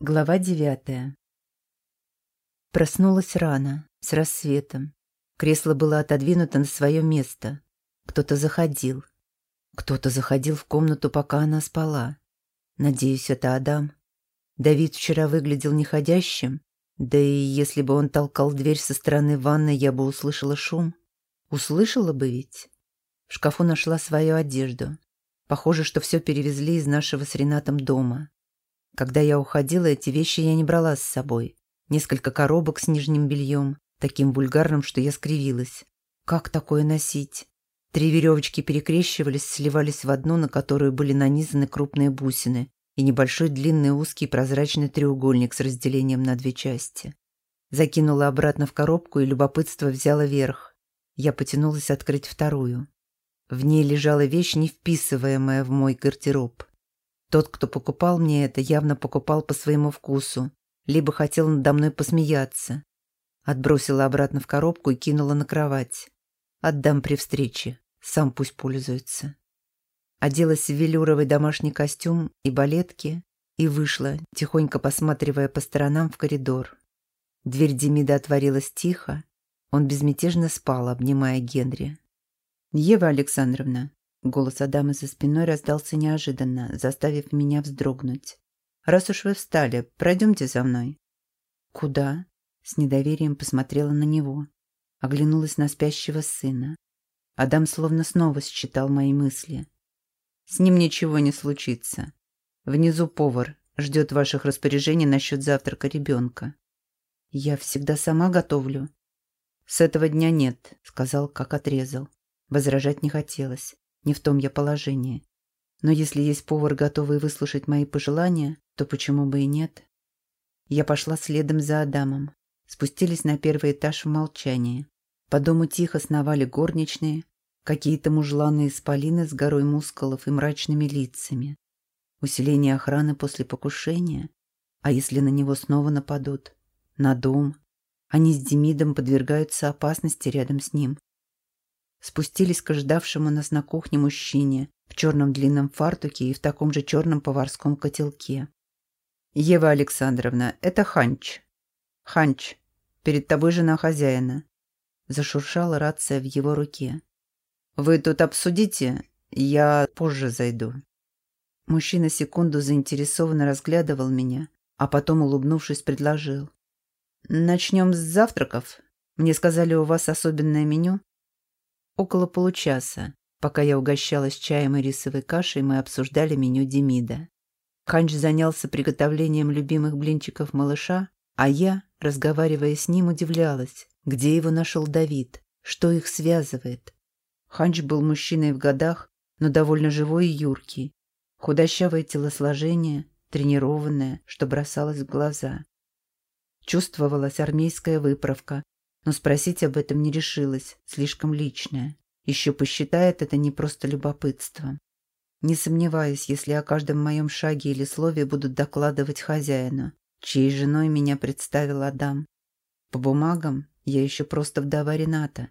Глава девятая. Проснулась рано, с рассветом. Кресло было отодвинуто на свое место. Кто-то заходил. Кто-то заходил в комнату, пока она спала. Надеюсь, это Адам. Давид вчера выглядел неходящим, да и если бы он толкал дверь со стороны ванной, я бы услышала шум. Услышала бы ведь. В шкафу нашла свою одежду. Похоже, что все перевезли из нашего с Ренатом дома. Когда я уходила, эти вещи я не брала с собой. Несколько коробок с нижним бельем, таким вульгарным, что я скривилась. Как такое носить? Три веревочки перекрещивались, сливались в одну, на которую были нанизаны крупные бусины, и небольшой длинный узкий прозрачный треугольник с разделением на две части. Закинула обратно в коробку, и любопытство взяло верх. Я потянулась открыть вторую. В ней лежала вещь, не вписываемая в мой гардероб. Тот, кто покупал мне это, явно покупал по своему вкусу, либо хотел надо мной посмеяться. Отбросила обратно в коробку и кинула на кровать. Отдам при встрече, сам пусть пользуется. Оделась в велюровый домашний костюм и балетки и вышла, тихонько посматривая по сторонам в коридор. Дверь Демида отворилась тихо, он безмятежно спал, обнимая Генри. «Ева Александровна, Голос Адама за спиной раздался неожиданно, заставив меня вздрогнуть. «Раз уж вы встали, пройдемте за мной». «Куда?» С недоверием посмотрела на него. Оглянулась на спящего сына. Адам словно снова считал мои мысли. «С ним ничего не случится. Внизу повар ждет ваших распоряжений насчет завтрака ребенка». «Я всегда сама готовлю». «С этого дня нет», — сказал, как отрезал. Возражать не хотелось. Не в том я положении. Но если есть повар, готовый выслушать мои пожелания, то почему бы и нет? Я пошла следом за Адамом. Спустились на первый этаж в молчании. По дому тихо сновали горничные, какие-то мужланые исполины с горой мускулов и мрачными лицами. Усиление охраны после покушения? А если на него снова нападут? На дом? Они с Демидом подвергаются опасности рядом с ним. Спустились к ожидавшему нас на кухне мужчине в черном длинном фартуке и в таком же черном поварском котелке. «Ева Александровна, это Ханч». «Ханч, перед тобой жена хозяина». Зашуршала рация в его руке. «Вы тут обсудите, я позже зайду». Мужчина секунду заинтересованно разглядывал меня, а потом, улыбнувшись, предложил. «Начнем с завтраков. Мне сказали, у вас особенное меню. Около получаса, пока я угощалась чаем и рисовой кашей, мы обсуждали меню Демида. Ханч занялся приготовлением любимых блинчиков малыша, а я, разговаривая с ним, удивлялась, где его нашел Давид, что их связывает. Ханч был мужчиной в годах, но довольно живой и юркий. Худощавое телосложение, тренированное, что бросалось в глаза. Чувствовалась армейская выправка, но спросить об этом не решилась, слишком личное. Еще посчитает это не просто любопытство. Не сомневаюсь, если о каждом моем шаге или слове будут докладывать хозяину, чьей женой меня представил Адам. По бумагам я еще просто вдова Рената.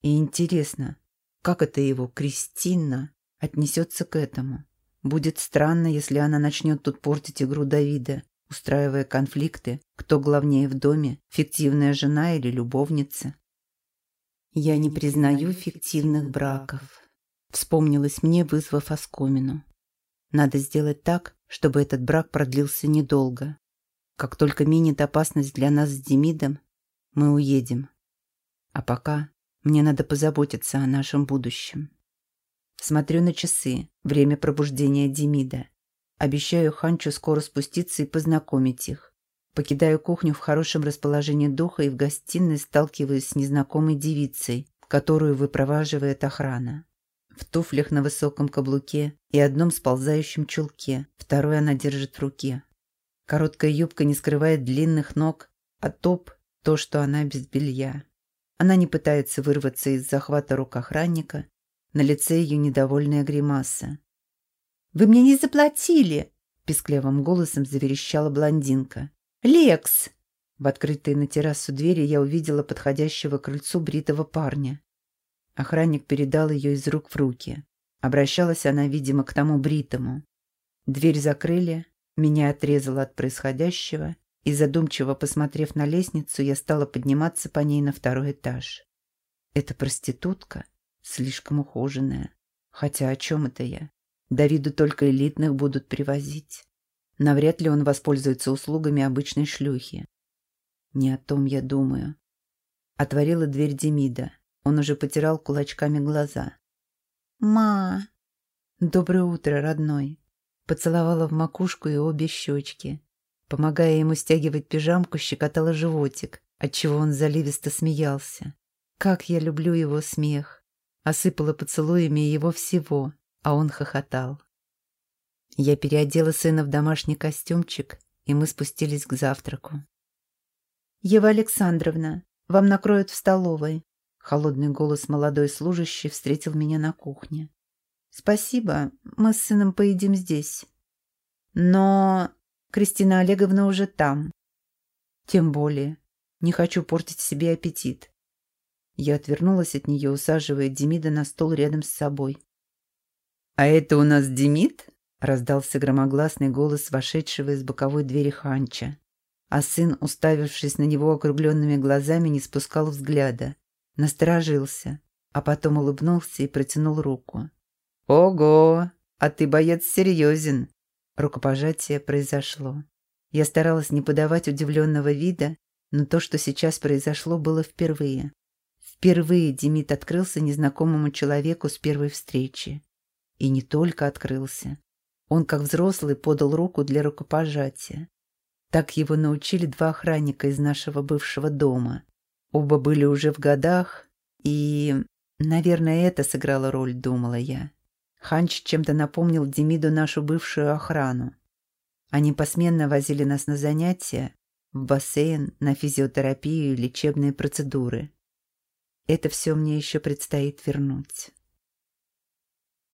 И интересно, как это его Кристина отнесется к этому? Будет странно, если она начнет тут портить игру Давида, устраивая конфликты, кто главнее в доме, фиктивная жена или любовница. «Я не признаю фиктивных браков», — вспомнилось мне, вызвав оскомину. «Надо сделать так, чтобы этот брак продлился недолго. Как только минит опасность для нас с Демидом, мы уедем. А пока мне надо позаботиться о нашем будущем». Смотрю на часы, время пробуждения Демида. Обещаю Ханчу скоро спуститься и познакомить их. Покидаю кухню в хорошем расположении духа и в гостиной сталкиваюсь с незнакомой девицей, которую выпроваживает охрана. В туфлях на высоком каблуке и одном сползающем чулке, второй она держит в руке. Короткая юбка не скрывает длинных ног, а топ – то, что она без белья. Она не пытается вырваться из захвата рук охранника, на лице ее недовольная гримаса. Вы мне не заплатили!» – писклявым голосом заверещала блондинка. «Лекс!» В открытой на террасу двери я увидела подходящего к крыльцу бритого парня. Охранник передал ее из рук в руки. Обращалась она, видимо, к тому бритому. Дверь закрыли, Меня отрезало от происходящего, и задумчиво посмотрев на лестницу, я стала подниматься по ней на второй этаж. Эта проститутка слишком ухоженная. Хотя о чем это я? Давиду только элитных будут привозить. Навряд ли он воспользуется услугами обычной шлюхи. Не о том я думаю. Отворила дверь Демида. Он уже потирал кулачками глаза. «Ма!» «Доброе утро, родной!» Поцеловала в макушку и обе щечки. Помогая ему стягивать пижамку, щекотала животик, отчего он заливисто смеялся. Как я люблю его смех! Осыпала поцелуями его всего, а он хохотал. Я переодела сына в домашний костюмчик, и мы спустились к завтраку. «Ева Александровна, вам накроют в столовой», Холодный голос молодой служащей встретил меня на кухне. «Спасибо, мы с сыном поедим здесь». «Но Кристина Олеговна уже там». «Тем более. Не хочу портить себе аппетит». Я отвернулась от нее, усаживая Демида на стол рядом с собой. «А это у нас Демид?» — раздался громогласный голос вошедшего из боковой двери Ханча. А сын, уставившись на него округленными глазами, не спускал взгляда. Насторожился, а потом улыбнулся и протянул руку. «Ого! А ты, боец, серьезен!» Рукопожатие произошло. Я старалась не подавать удивленного вида, но то, что сейчас произошло, было впервые. Впервые Демид открылся незнакомому человеку с первой встречи. И не только открылся. Он, как взрослый, подал руку для рукопожатия. Так его научили два охранника из нашего бывшего дома. Оба были уже в годах, и, наверное, это сыграло роль, думала я. Ханч чем-то напомнил Демиду нашу бывшую охрану. Они посменно возили нас на занятия, в бассейн, на физиотерапию и лечебные процедуры. Это все мне еще предстоит вернуть.